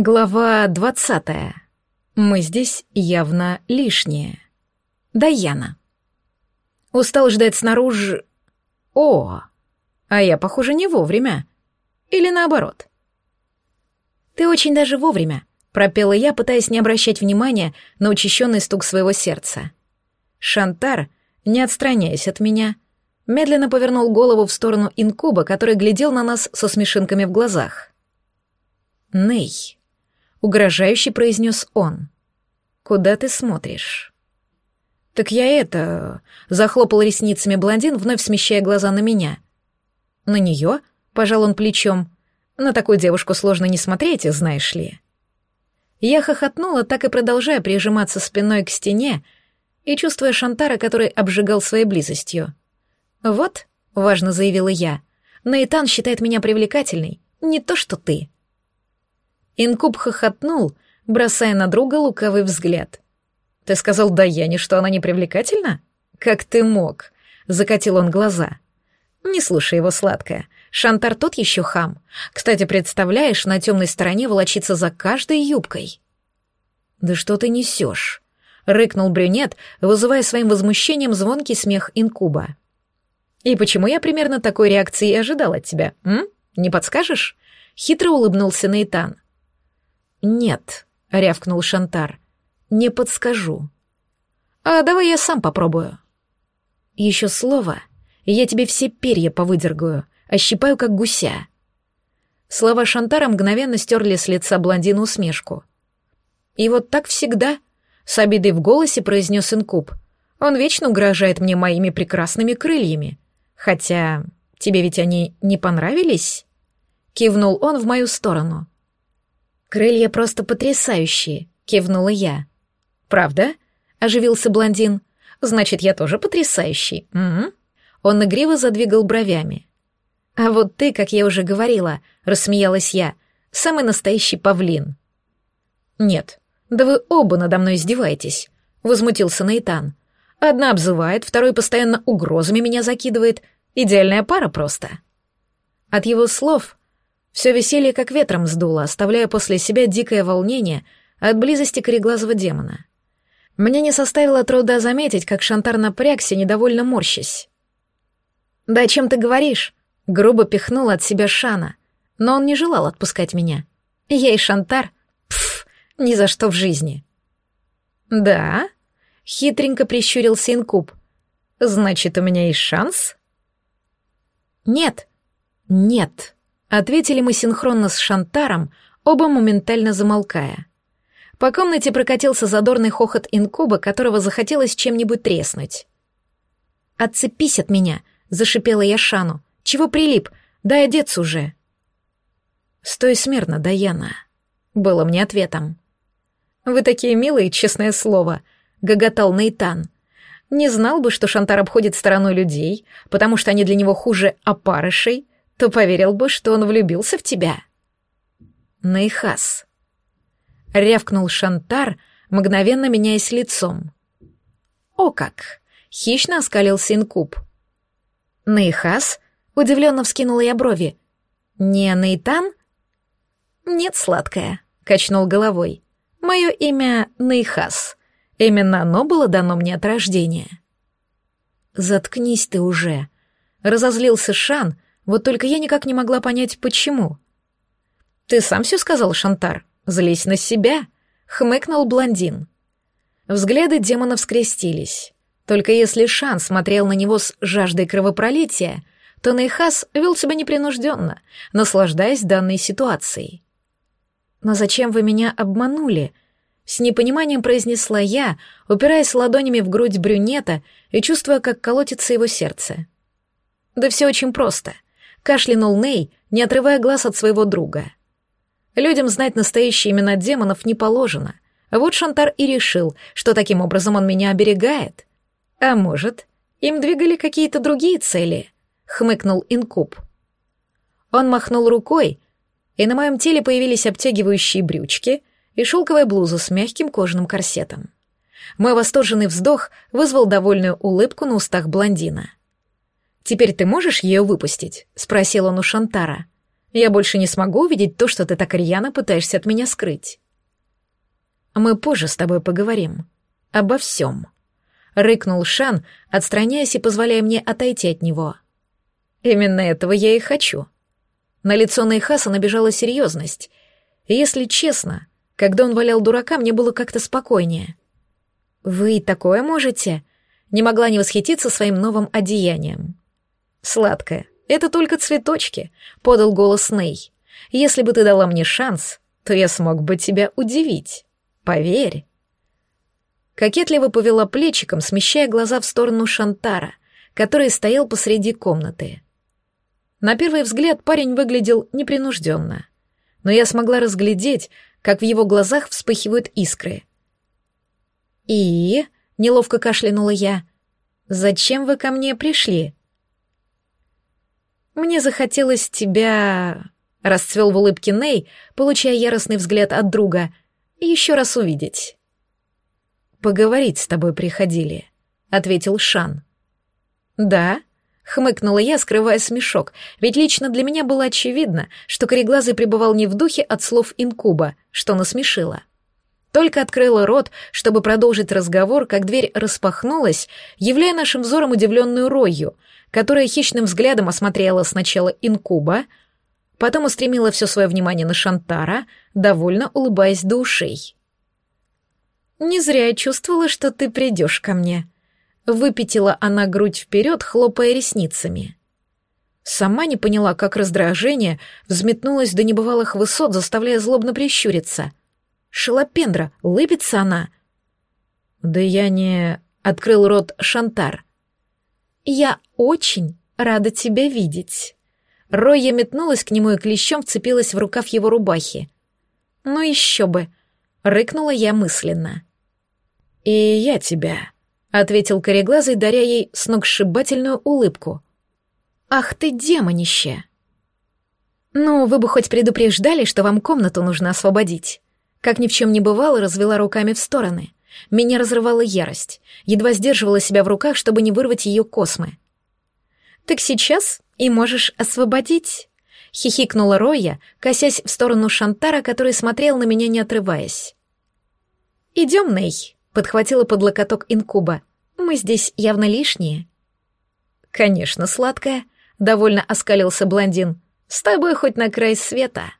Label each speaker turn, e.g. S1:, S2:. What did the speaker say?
S1: Глава двадцатая. Мы здесь явно лишние. Даяна. Устал ждать снаружи... О, а я, похоже, не вовремя. Или наоборот. Ты очень даже вовремя, пропела я, пытаясь не обращать внимания на учащенный стук своего сердца. Шантар, не отстраняясь от меня, медленно повернул голову в сторону инкуба, который глядел на нас со смешинками в глазах. Ней. — угрожающе произнес он. «Куда ты смотришь?» «Так я это...» — захлопал ресницами блондин, вновь смещая глаза на меня. «На нее?» — пожал он плечом. «На такую девушку сложно не смотреть, знаешь ли». Я хохотнула, так и продолжая прижиматься спиной к стене и чувствуя Шантара, который обжигал своей близостью. «Вот», — важно заявила я, — «Наитан считает меня привлекательной, не то что ты». Инкуб хохотнул, бросая на друга лукавый взгляд. «Ты сказал Даяне, что она не привлекательна? Как ты мог?» — закатил он глаза. «Не слушай его, сладкая. Шантар тот еще хам. Кстати, представляешь, на темной стороне волочиться за каждой юбкой». «Да что ты несешь?» — рыкнул брюнет, вызывая своим возмущением звонкий смех инкуба. «И почему я примерно такой реакции ожидал от тебя, м? Не подскажешь?» — хитро улыбнулся Нейтан. «Нет», — рявкнул Шантар, — «не подскажу». «А давай я сам попробую». «Еще слово, и я тебе все перья повыдергаю, ощипаю, как гуся». Слова Шантара мгновенно стерли с лица блондина усмешку. «И вот так всегда», — с обидой в голосе произнес Инкуб. «Он вечно угрожает мне моими прекрасными крыльями. Хотя тебе ведь они не понравились?» Кивнул он в мою сторону. «Крылья просто потрясающие», — кивнула я. «Правда?» — оживился блондин. «Значит, я тоже потрясающий». Угу. Он игриво задвигал бровями. «А вот ты, как я уже говорила», — рассмеялась я, — «самый настоящий павлин». «Нет, да вы оба надо мной издеваетесь», — возмутился Нейтан. «Одна обзывает, второй постоянно угрозами меня закидывает. Идеальная пара просто». От его слов все веселье как ветром сдуло, оставляя после себя дикое волнение от близости кореглазого демона. Мне не составило труда заметить, как Шантар напрягся, недовольно морщась. «Да о чем ты говоришь?» — грубо пихнул от себя Шана, но он не желал отпускать меня. Я и Шантар? Пф, ни за что в жизни. «Да?» — хитренько прищурился Инкуб. «Значит, у меня есть шанс?» «Нет, нет», Ответили мы синхронно с Шантаром, оба моментально замолкая. По комнате прокатился задорный хохот инкуба, которого захотелось чем-нибудь треснуть. «Отцепись от меня!» — зашипела я Шану. «Чего прилип? Дай одеться уже!» «Стой смирно, Даяна!» — было мне ответом. «Вы такие милые, честное слово!» — гоготал Нейтан. «Не знал бы, что Шантар обходит стороной людей, потому что они для него хуже опарышей, то поверил бы, что он влюбился в тебя. Наихас. Рявкнул Шантар, мгновенно меняясь лицом. О как! Хищно оскалился инкуб. Наихас? Удивленно вскинула я брови. Не Нейтан? Нет, сладкая, качнул головой. Мое имя Наихас. Именно оно было дано мне от рождения. Заткнись ты уже. Разозлился Шан, вот только я никак не могла понять, почему. «Ты сам все сказал, Шантар? Злись на себя!» — хмыкнул блондин. Взгляды демонов скрестились. Только если Шан смотрел на него с жаждой кровопролития, то Нейхас вел себя непринужденно, наслаждаясь данной ситуацией. «Но зачем вы меня обманули?» С непониманием произнесла я, упираясь ладонями в грудь брюнета и чувствуя, как колотится его сердце. «Да все очень просто кашлянул Ней, не отрывая глаз от своего друга. Людям знать настоящие имена демонов не положено. Вот Шантар и решил, что таким образом он меня оберегает. А может, им двигали какие-то другие цели, хмыкнул Инкуб. Он махнул рукой, и на моем теле появились обтягивающие брючки и шелковая блуза с мягким кожаным корсетом. Мой восторженный вздох вызвал довольную улыбку на устах блондина. «Теперь ты можешь ее выпустить?» — спросил он у Шантара. Я больше не смогу увидеть то, что ты так рьяно пытаешься от меня скрыть. Мы позже с тобой поговорим. Обо всем. Рыкнул Шан, отстраняясь и позволяя мне отойти от него. Именно этого я и хочу. На лицо Найхаса набежала серьезность. И если честно, когда он валял дурака, мне было как-то спокойнее. «Вы такое можете?» Не могла не восхититься своим новым одеянием. «Сладкое, это только цветочки», — подал голос Ней. «Если бы ты дала мне шанс, то я смог бы тебя удивить. Поверь». Кокетливо повела плечиком, смещая глаза в сторону Шантара, который стоял посреди комнаты. На первый взгляд парень выглядел непринужденно, но я смогла разглядеть, как в его глазах вспыхивают искры. «И?» — неловко кашлянула я. «Зачем вы ко мне пришли?» «Мне захотелось тебя...» — расцвел в улыбке Ней, получая яростный взгляд от друга. «Еще раз увидеть». «Поговорить с тобой приходили», — ответил Шан. «Да?» — хмыкнула я, скрывая смешок, ведь лично для меня было очевидно, что Кореглазый пребывал не в духе от слов инкуба, что насмешило. Только открыла рот, чтобы продолжить разговор, как дверь распахнулась, являя нашим взором удивленную Рою, которая хищным взглядом осмотрела сначала инкуба, потом устремила все свое внимание на Шантара, довольно улыбаясь до ушей. «Не зря я чувствовала, что ты придешь ко мне», — выпятила она грудь вперед, хлопая ресницами. Сама не поняла, как раздражение взметнулось до небывалых высот, заставляя злобно прищуриться. Шалопендра, лыбится она. Да я не... Открыл рот Шантар. Я очень рада тебя видеть. Роя метнулась к нему и клещом вцепилась в рукав его рубахи. Ну еще бы, рыкнула я мысленно. И я тебя, ответил кореглазый, даря ей сногсшибательную улыбку. Ах ты демонище! Ну, вы бы хоть предупреждали, что вам комнату нужно освободить. Как ни в чем не бывало, развела руками в стороны. Меня разрывала ярость. Едва сдерживала себя в руках, чтобы не вырвать ее космы. «Так сейчас и можешь освободить», — хихикнула Роя, косясь в сторону Шантара, который смотрел на меня, не отрываясь. «Идем, Ней», — подхватила под локоток инкуба. «Мы здесь явно лишние». «Конечно, сладкая», — довольно оскалился блондин. «С тобой хоть на край света».